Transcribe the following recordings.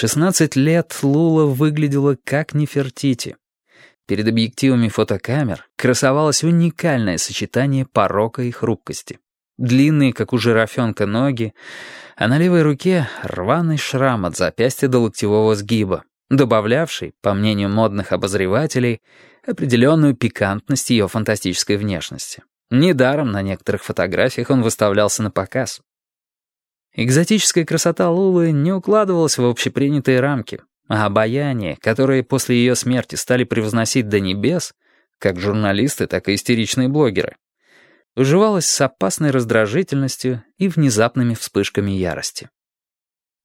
16 лет Лула выглядела как Нефертити. Перед объективами фотокамер красовалось уникальное сочетание порока и хрупкости. Длинные, как у жирафенка, ноги, а на левой руке рваный шрам от запястья до локтевого сгиба, добавлявший, по мнению модных обозревателей, определенную пикантность ее фантастической внешности. Недаром на некоторых фотографиях он выставлялся на показ. Экзотическая красота Лулы не укладывалась в общепринятые рамки, а обаяние, которое после ее смерти стали превозносить до небес, как журналисты, так и истеричные блогеры, уживалось с опасной раздражительностью и внезапными вспышками ярости.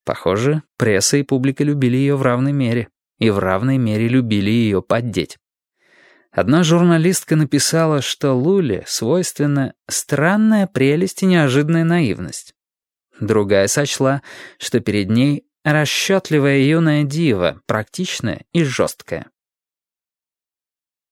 Похоже, пресса и публика любили ее в равной мере, и в равной мере любили ее поддеть. Одна журналистка написала, что Луле свойственна странная прелесть и неожиданная наивность. Другая сочла, что перед ней расчетливая юная дива, практичная и жесткая.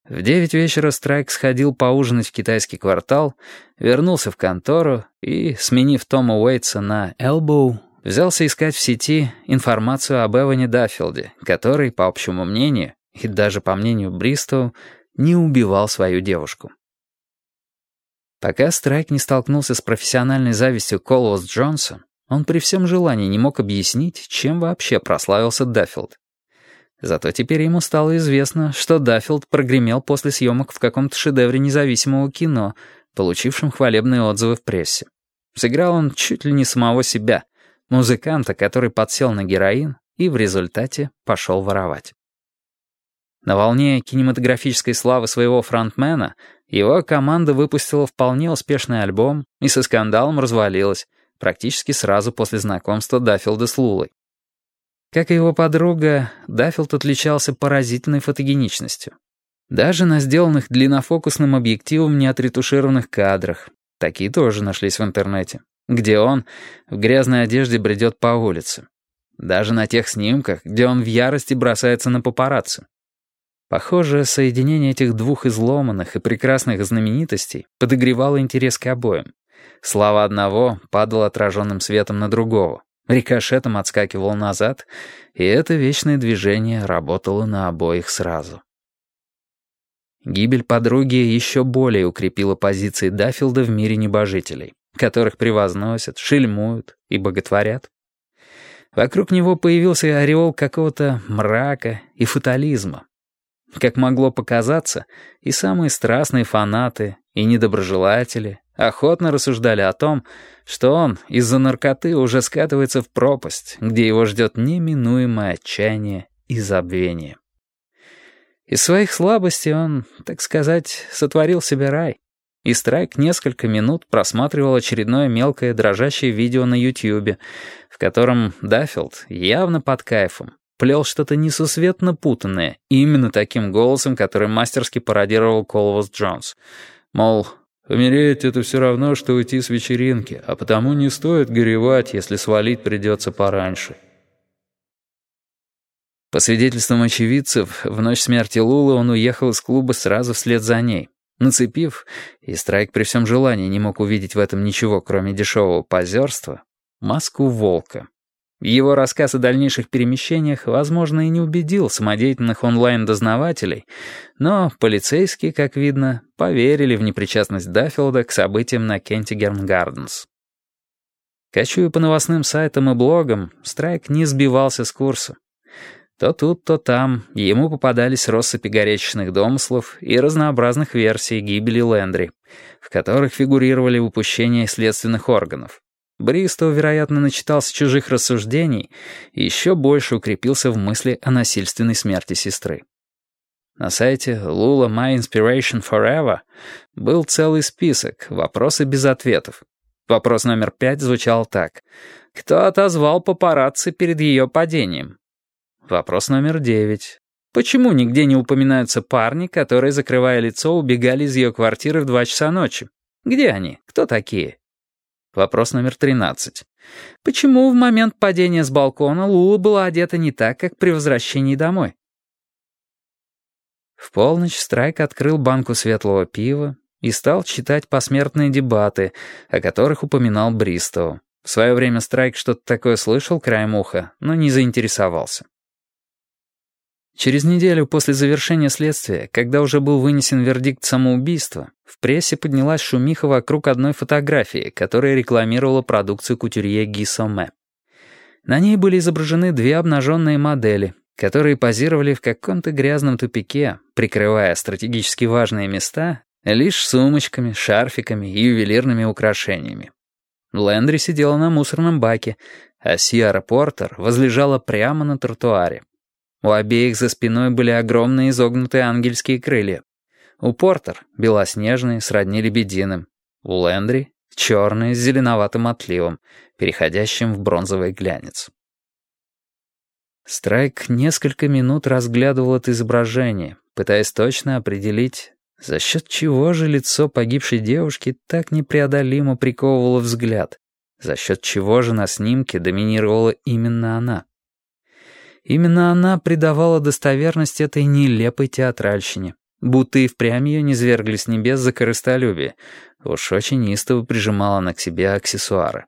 В девять вечера Страйк сходил поужинать в китайский квартал, вернулся в контору и, сменив Тома Уэйтса на Элбоу, взялся искать в сети информацию об Эване Даффилде, который, по общему мнению, и даже по мнению Бристоу, не убивал свою девушку. Пока Страйк не столкнулся с профессиональной завистью Колвос Джонса, он при всем желании не мог объяснить, чем вообще прославился Даффилд. Зато теперь ему стало известно, что Даффилд прогремел после съемок в каком-то шедевре независимого кино, получившем хвалебные отзывы в прессе. Сыграл он чуть ли не самого себя, музыканта, который подсел на героин и в результате пошел воровать. На волне кинематографической славы своего фронтмена его команда выпустила вполне успешный альбом и со скандалом развалилась, практически сразу после знакомства Даффилда с Лулой. Как и его подруга, Даффилд отличался поразительной фотогеничностью. Даже на сделанных длиннофокусным объективом неотретушированных кадрах, такие тоже нашлись в интернете, где он в грязной одежде бредет по улице. Даже на тех снимках, где он в ярости бросается на папарацци. Похоже, соединение этих двух изломанных и прекрасных знаменитостей подогревало интерес к обоим. Слава одного падала отраженным светом на другого, рикошетом отскакивал назад, и это вечное движение работало на обоих сразу. Гибель подруги еще более укрепила позиции Даффилда в мире небожителей, которых превозносят, шельмуют и боготворят. Вокруг него появился ореол какого-то мрака и фатализма, как могло показаться, и самые страстные фанаты, и недоброжелатели охотно рассуждали о том, что он из-за наркоты уже скатывается в пропасть, где его ждет неминуемое отчаяние и забвение. Из своих слабостей он, так сказать, сотворил себе рай. И Страйк несколько минут просматривал очередное мелкое дрожащее видео на Ютьюбе, в котором Даффилд, явно под кайфом, плел что-то несусветно путанное, именно таким голосом, который мастерски пародировал Колвас Джонс. Мол, «Умереть — это все равно, что уйти с вечеринки, а потому не стоит горевать, если свалить придется пораньше». По свидетельствам очевидцев, в ночь смерти Лулы он уехал из клуба сразу вслед за ней, нацепив, и Страйк при всем желании не мог увидеть в этом ничего, кроме дешевого позерства, маску волка. Его рассказ о дальнейших перемещениях, возможно, и не убедил самодеятельных онлайн-дознавателей, но полицейские, как видно, поверили в непричастность Даффилда к событиям на Кентигерн Гарденс. Кочуя по новостным сайтам и блогам, Страйк не сбивался с курса. То тут, то там ему попадались россыпи горячечных домыслов и разнообразных версий гибели Лэндри, в которых фигурировали упущения следственных органов. Бристоу, вероятно, начитался чужих рассуждений и еще больше укрепился в мысли о насильственной смерти сестры. На сайте Lula My Inspiration Forever был целый список, вопросы без ответов. Вопрос номер пять звучал так. Кто отозвал папарацци перед ее падением? Вопрос номер девять. Почему нигде не упоминаются парни, которые, закрывая лицо, убегали из ее квартиры в два часа ночи? Где они? Кто такие? Вопрос номер 13. Почему в момент падения с балкона Лула была одета не так, как при возвращении домой? В полночь Страйк открыл банку светлого пива и стал читать посмертные дебаты, о которых упоминал Бристоу, В свое время Страйк что-то такое слышал краем уха, но не заинтересовался. Через неделю после завершения следствия, когда уже был вынесен вердикт самоубийства, в прессе поднялась шумиха вокруг одной фотографии, которая рекламировала продукцию кутюрье Ги Соме. На ней были изображены две обнаженные модели, которые позировали в каком-то грязном тупике, прикрывая стратегически важные места лишь сумочками, шарфиками и ювелирными украшениями. Лэндри сидела на мусорном баке, а Сиара Портер возлежала прямо на тротуаре. У обеих за спиной были огромные изогнутые ангельские крылья. У Портер — белоснежные, сродни лебединым. У Лэндри — черные с зеленоватым отливом, переходящим в бронзовый глянец. Страйк несколько минут разглядывал это изображение, пытаясь точно определить, за счет чего же лицо погибшей девушки так непреодолимо приковывало взгляд, за счет чего же на снимке доминировала именно она. Именно она придавала достоверность этой нелепой театральщине, будто и впрямь ее не звергли с небес за корыстолюбие, уж очень истово прижимала она к себе аксессуары.